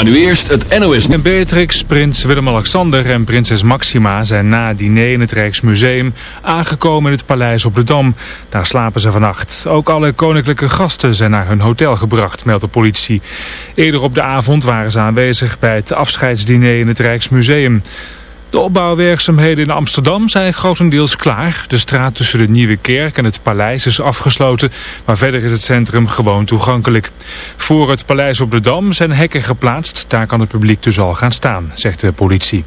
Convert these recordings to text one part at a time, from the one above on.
Maar nu eerst het NOS. En Beatrix, prins Willem-Alexander en prinses Maxima zijn na het diner in het Rijksmuseum aangekomen in het paleis op de Dam. Daar slapen ze vannacht. Ook alle koninklijke gasten zijn naar hun hotel gebracht, meldt de politie. Eerder op de avond waren ze aanwezig bij het afscheidsdiner in het Rijksmuseum. De opbouwwerkzaamheden in Amsterdam zijn grotendeels klaar. De straat tussen de Nieuwe Kerk en het paleis is afgesloten, maar verder is het centrum gewoon toegankelijk. Voor het paleis op de Dam zijn hekken geplaatst, daar kan het publiek dus al gaan staan, zegt de politie.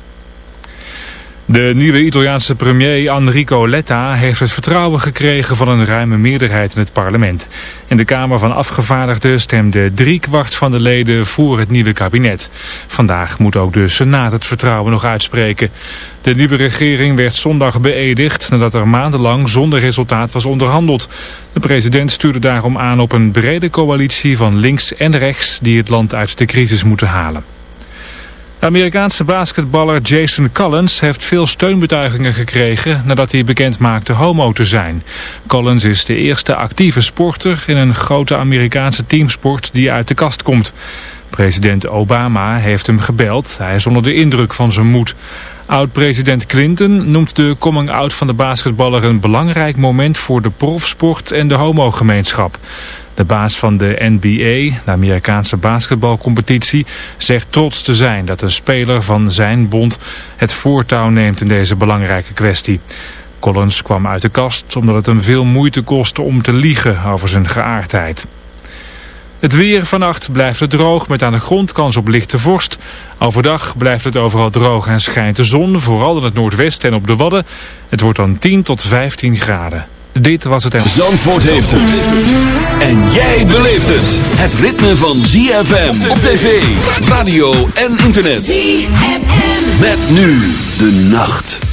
De nieuwe Italiaanse premier Enrico Letta heeft het vertrouwen gekregen van een ruime meerderheid in het parlement. In de Kamer van Afgevaardigden stemde driekwart van de leden voor het nieuwe kabinet. Vandaag moet ook de Senaat het vertrouwen nog uitspreken. De nieuwe regering werd zondag beëdigd nadat er maandenlang zonder resultaat was onderhandeld. De president stuurde daarom aan op een brede coalitie van links en rechts die het land uit de crisis moeten halen. De Amerikaanse basketballer Jason Collins heeft veel steunbetuigingen gekregen nadat hij bekend maakte homo te zijn. Collins is de eerste actieve sporter in een grote Amerikaanse teamsport die uit de kast komt. President Obama heeft hem gebeld. Hij is onder de indruk van zijn moed. Oud-president Clinton noemt de coming-out van de basketballer een belangrijk moment voor de profsport en de homogemeenschap. De baas van de NBA, de Amerikaanse basketbalcompetitie, zegt trots te zijn dat een speler van zijn bond het voortouw neemt in deze belangrijke kwestie. Collins kwam uit de kast omdat het hem veel moeite kostte om te liegen over zijn geaardheid. Het weer vannacht blijft het droog met aan de grond kans op lichte vorst. Overdag blijft het overal droog en schijnt de zon, vooral in het noordwesten en op de Wadden. Het wordt dan 10 tot 15 graden. Dit was het... Zandvoort heeft het. En jij beleeft het. Het ritme van ZFM op tv, radio en internet. ZFM. Met nu de nacht.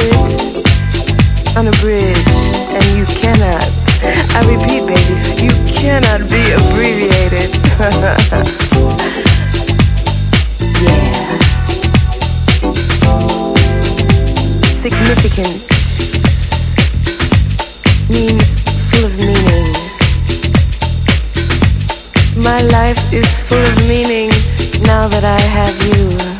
Unabated, unabridged, and you cannot, I repeat, baby, you cannot be abbreviated. yeah. Means full of meaning. My life is full of meaning now that I have you.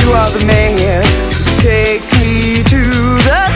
You are the man who takes me to the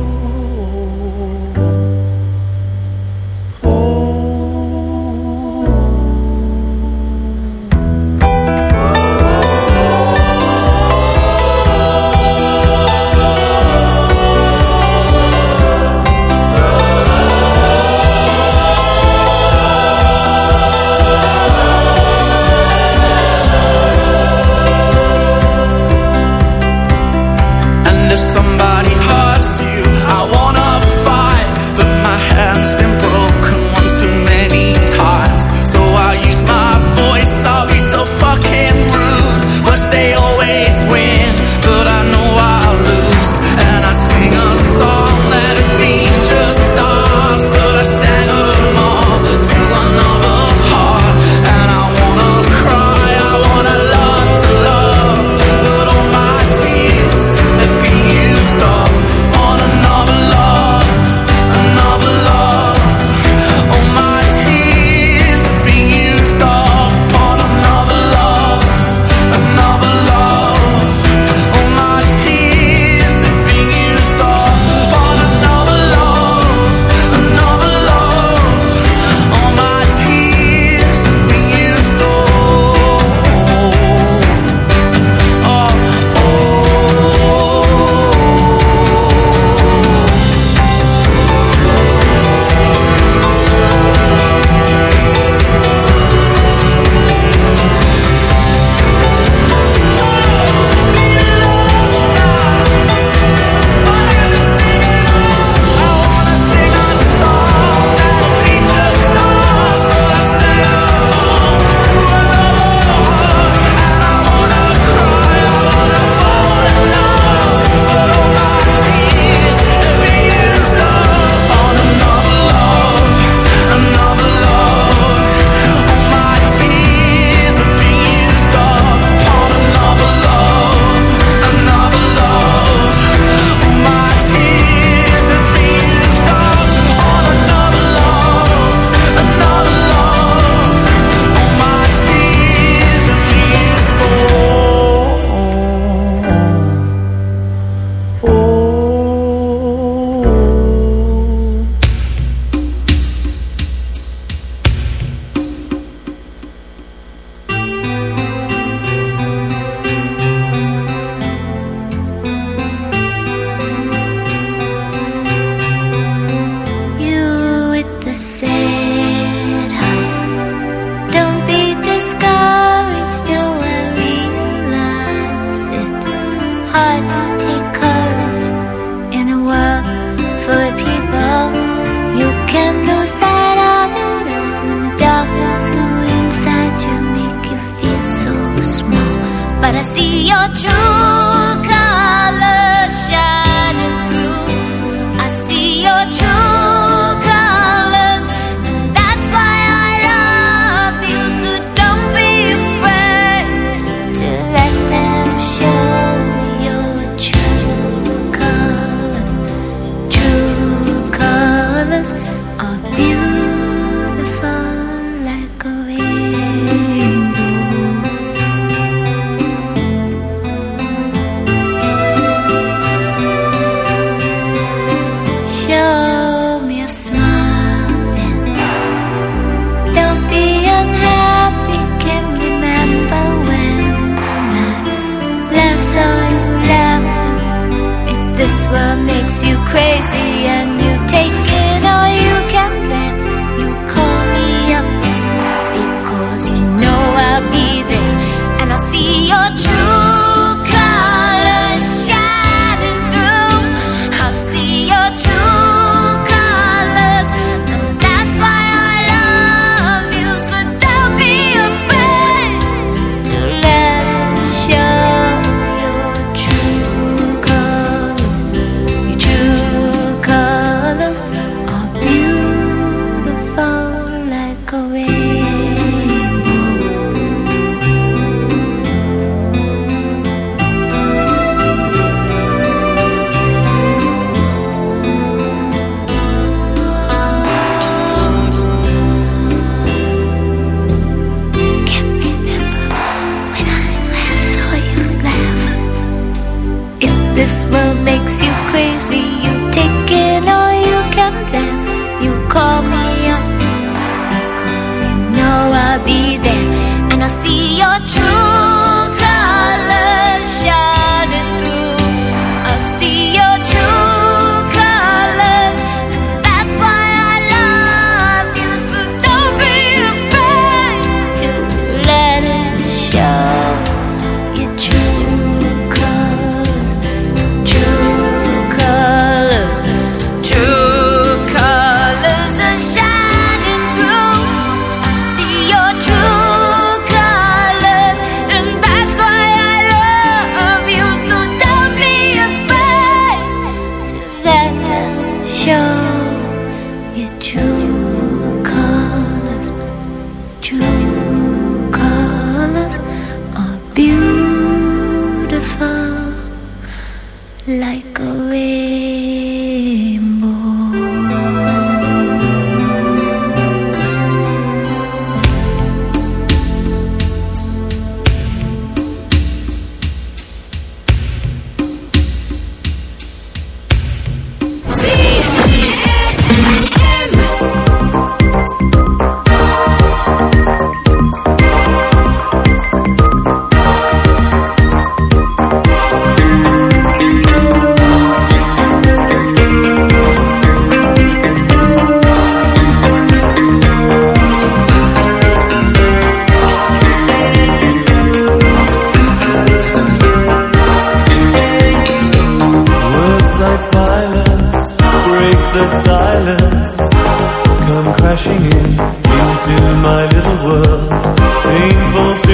but I see your truth. be there and I'll see your true colors shine.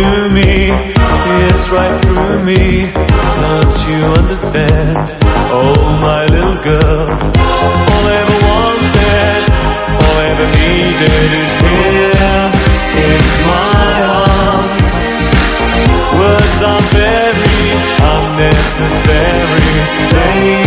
to me, it's right through me. Don't you understand? Oh, my little girl. All I ever wanted, all I ever needed is here in my arms. Words are very unnecessary. They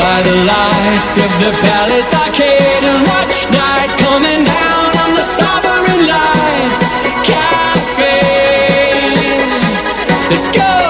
by the lights of the Palace Arcade and watch night coming down on the sovereign light cafe. Let's go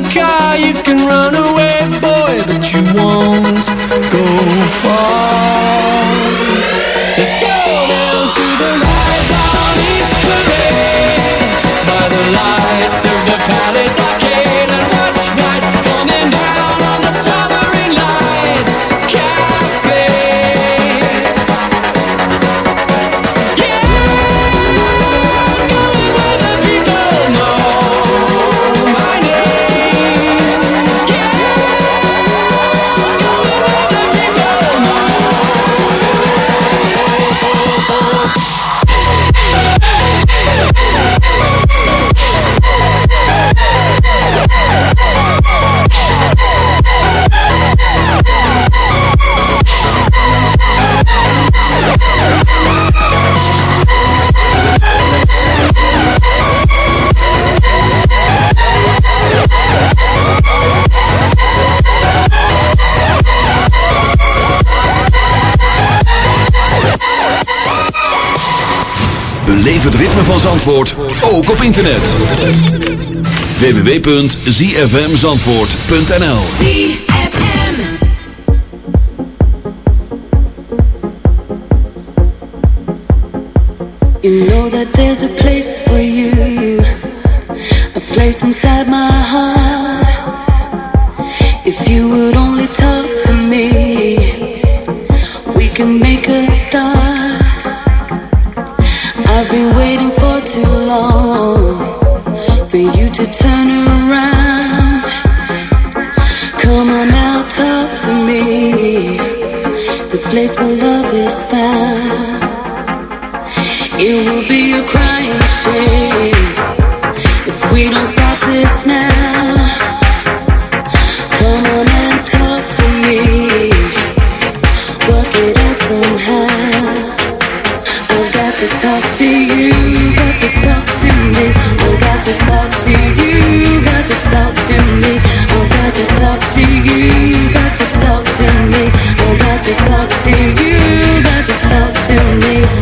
car. You can run away, boy, but you won't go far. Zandvoort, ook op internet. www.zfmzandvoort.nl ZFM. You know that there's a place late.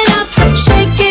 up, shaking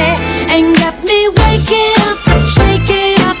and got me waking up, shaking up.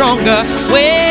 stronger.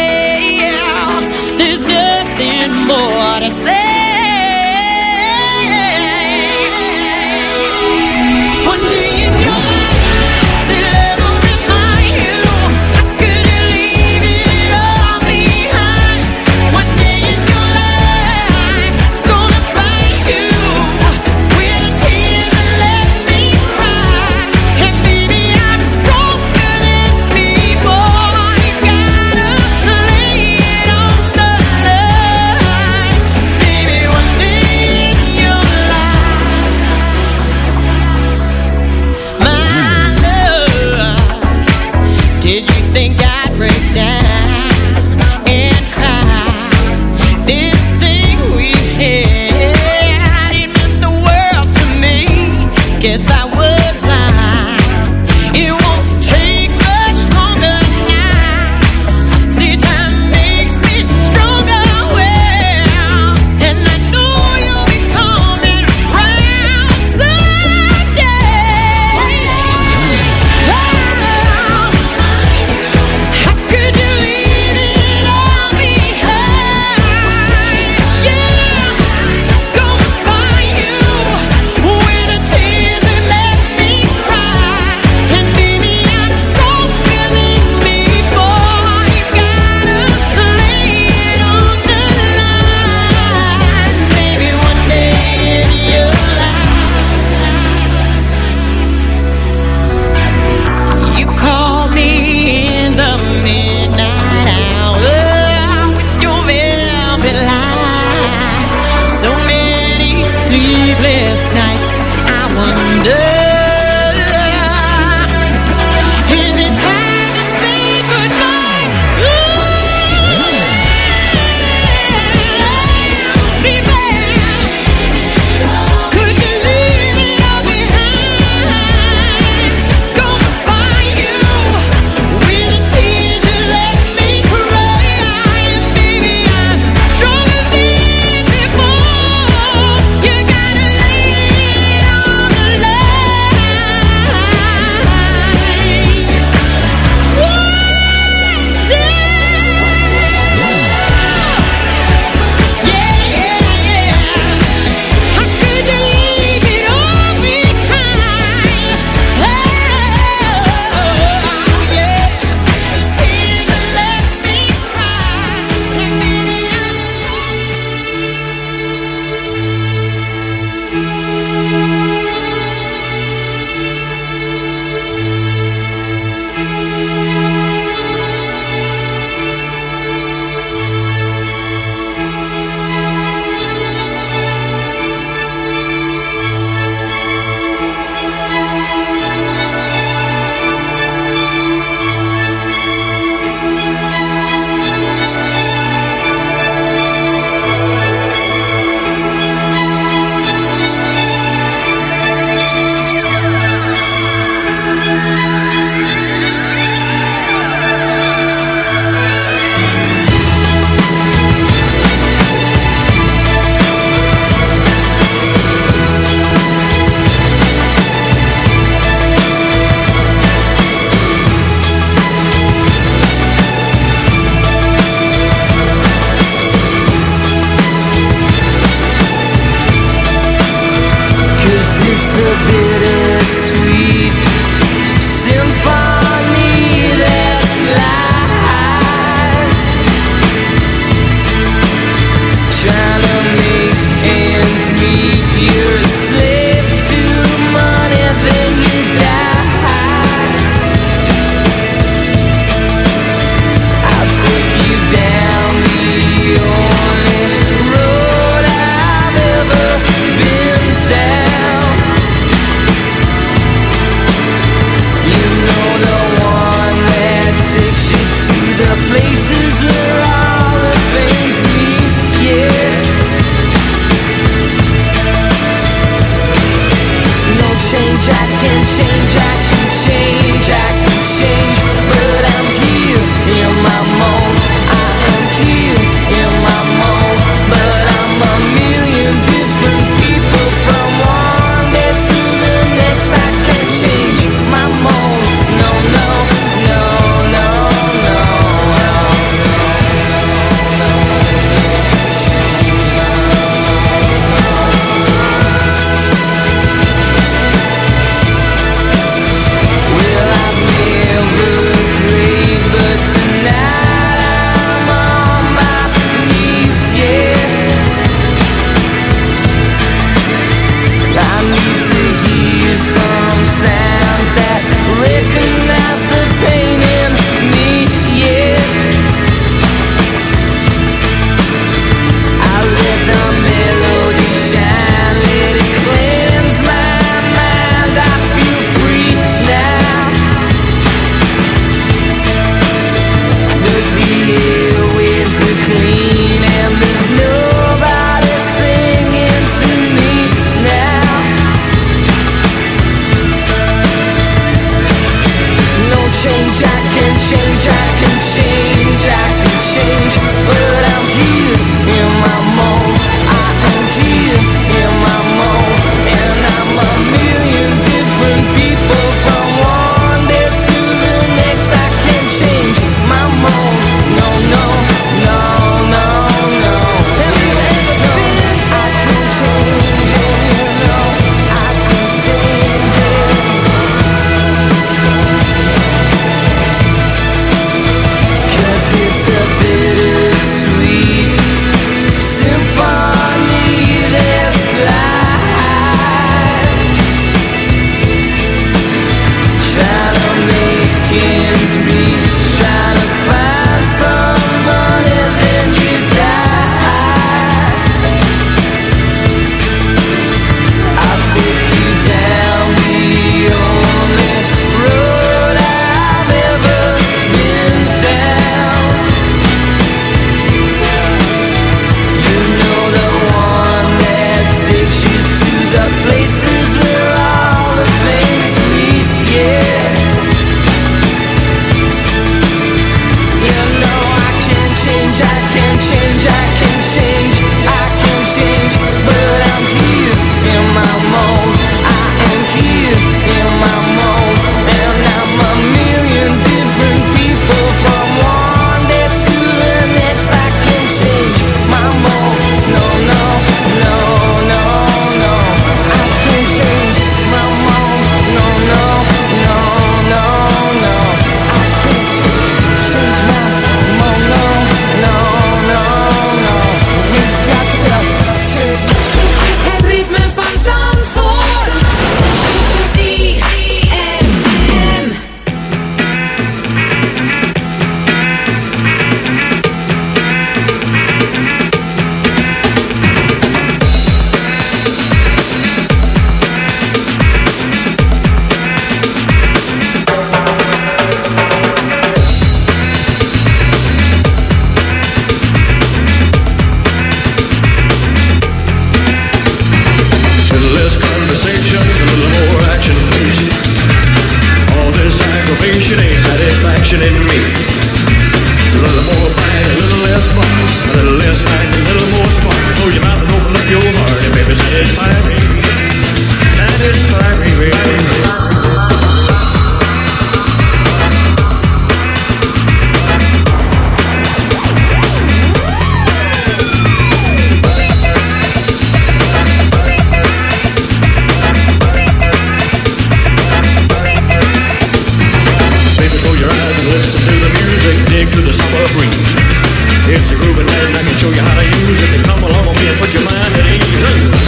show you how to use it. Then come along with me and put your mind at ease.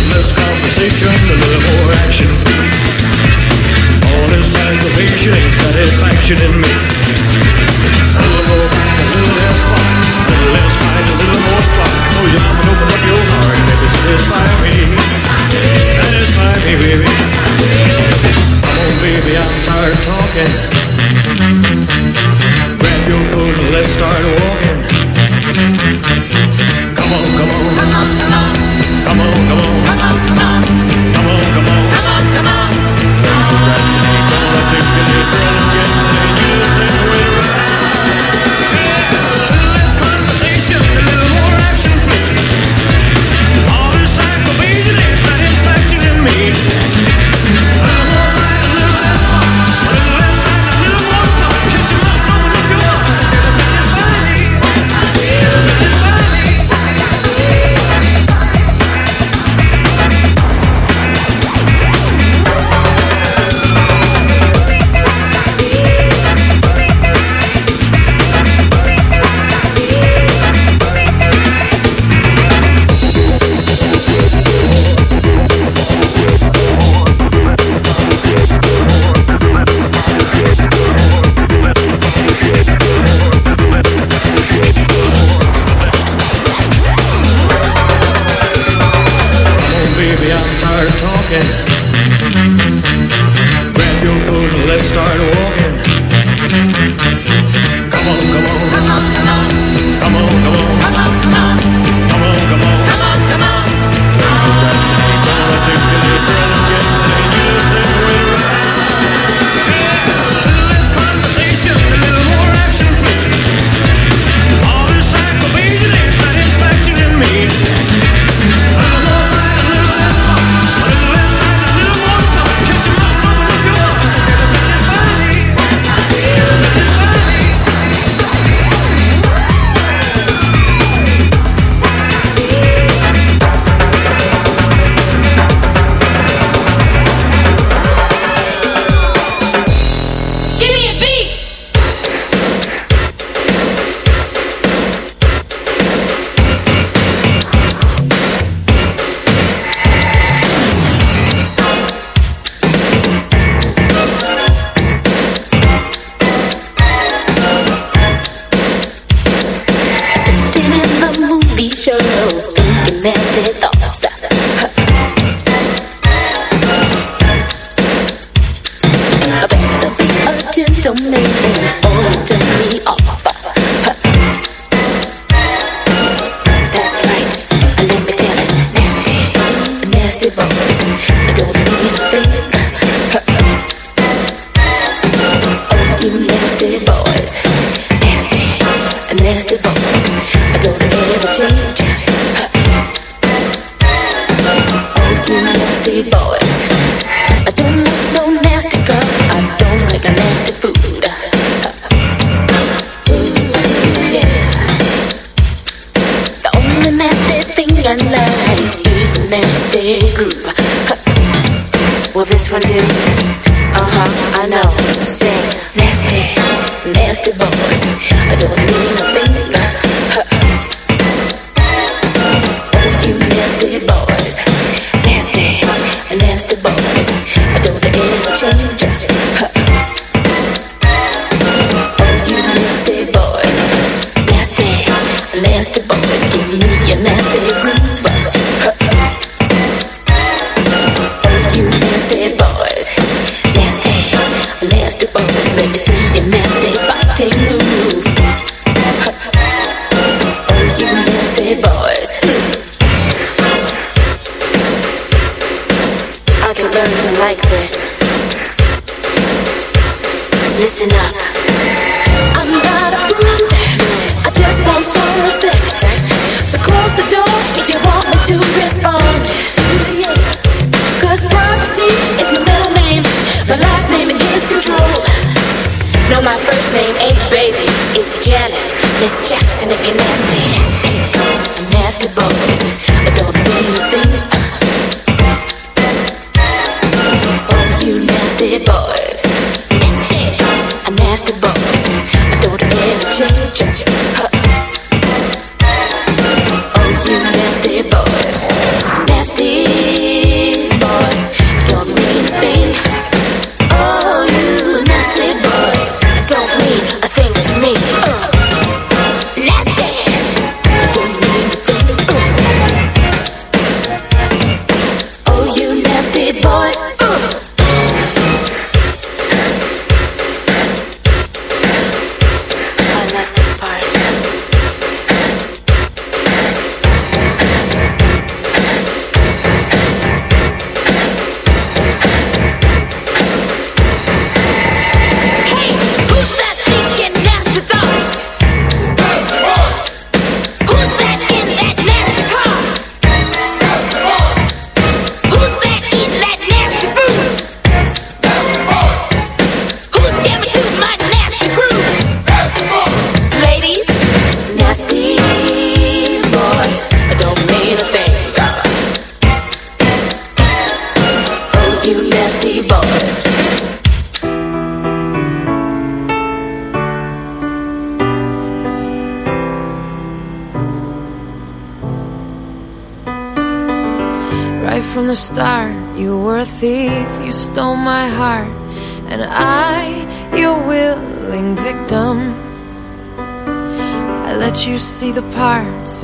Less conversation, a little more action. All this aggravation ain't satisfaction in me. Will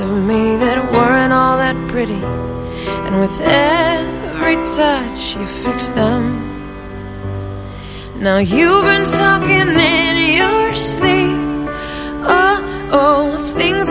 of me that weren't all that pretty. And with every touch you fixed them. Now you've been talking in your sleep. Oh, oh, things